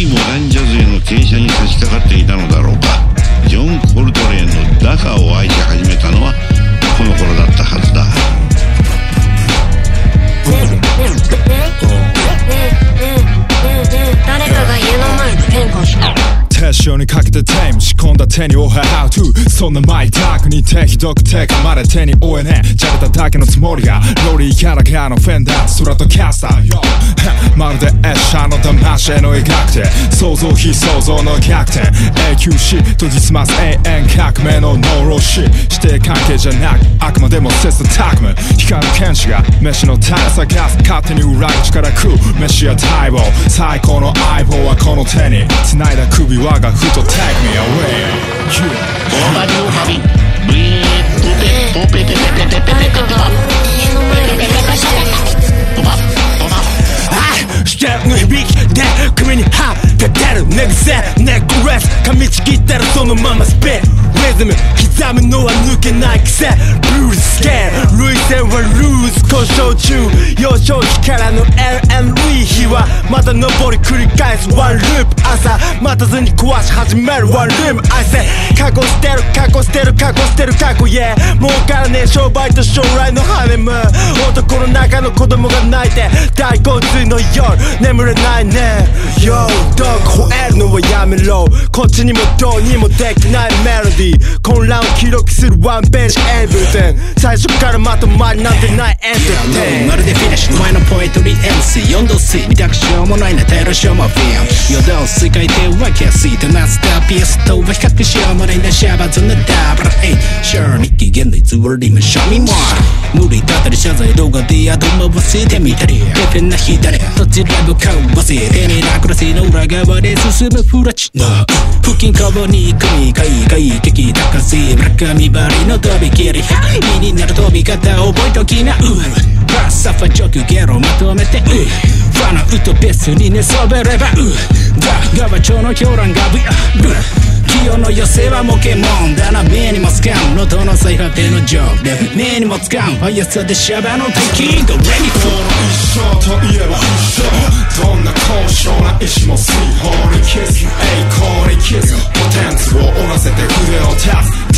次モダンジャズへの傾斜に差し掛かっていたのだろうか。ジョン・コルトレーンのダカを愛し始めたのはこの頃だったはずだ。誰かが家の前で変化した。手塩にかけてテーム仕込んだ手におは How to そんなマイタークに手ひどく手噛まれ手に負えねえ。じゃれただけのつもりがロリーキャラガーのフェンダーストラトキャスター。よまるでエッシャーの魂の描くて想像非想像の逆転。永久死研ぎ澄ます。永遠革命のノロシ指定関係じゃなくあくまでも切磋琢磨。光る剣士が飯の種探す勝手に裏口から食う飯や待望最高の相棒はこの手に。繋いだ首輪がふと take me away You 噛みちぎったらそのままスピッリズム刻むのは抜けない癖。ブルースケール類線はルーズ故障中。幼少期からまた上り繰り返すワンループ朝待たずに壊し始めるワンルーム I say 過去捨てる過去捨てる過去捨てる過去 Yeah 儲からねえ商売と将来のハネム。男の中の子供が泣いて大洪水の夜。眠れないね。Yo どこ吠えるのはやめろ。こっちにもどうにもできないメロディー混乱を記録するワンページエブリテン最初からまとまりなんてないエントリー MC4 度 C 見たくしょうもないなテロショーマフィアム夜通し書いて分けやすいとマスターピースとは比較しようもないなシャバズのダブルエイシャーニッキー現代ズワリムシャミモー無理だったり謝罪動画で後回してみたりペペな左どちらも顔わせ手にラクラシの裏側で進むフラチナ付近カバに組み海外的高し村上張りの飛び切り身になる飛び方覚えときなうバ極限を求めてうバナウと別に寝そべればうだが和調の狂乱がブヤブ清の寄せはモケモンだな。目にもつかん。の喉の最果てのジョーで目にもつかん。速さでシャバの敵。どれにこの一生といえば一生どんな高尚な意志も水泡にキス。栄光にキス。ポテンツを折らせて腕を立つ。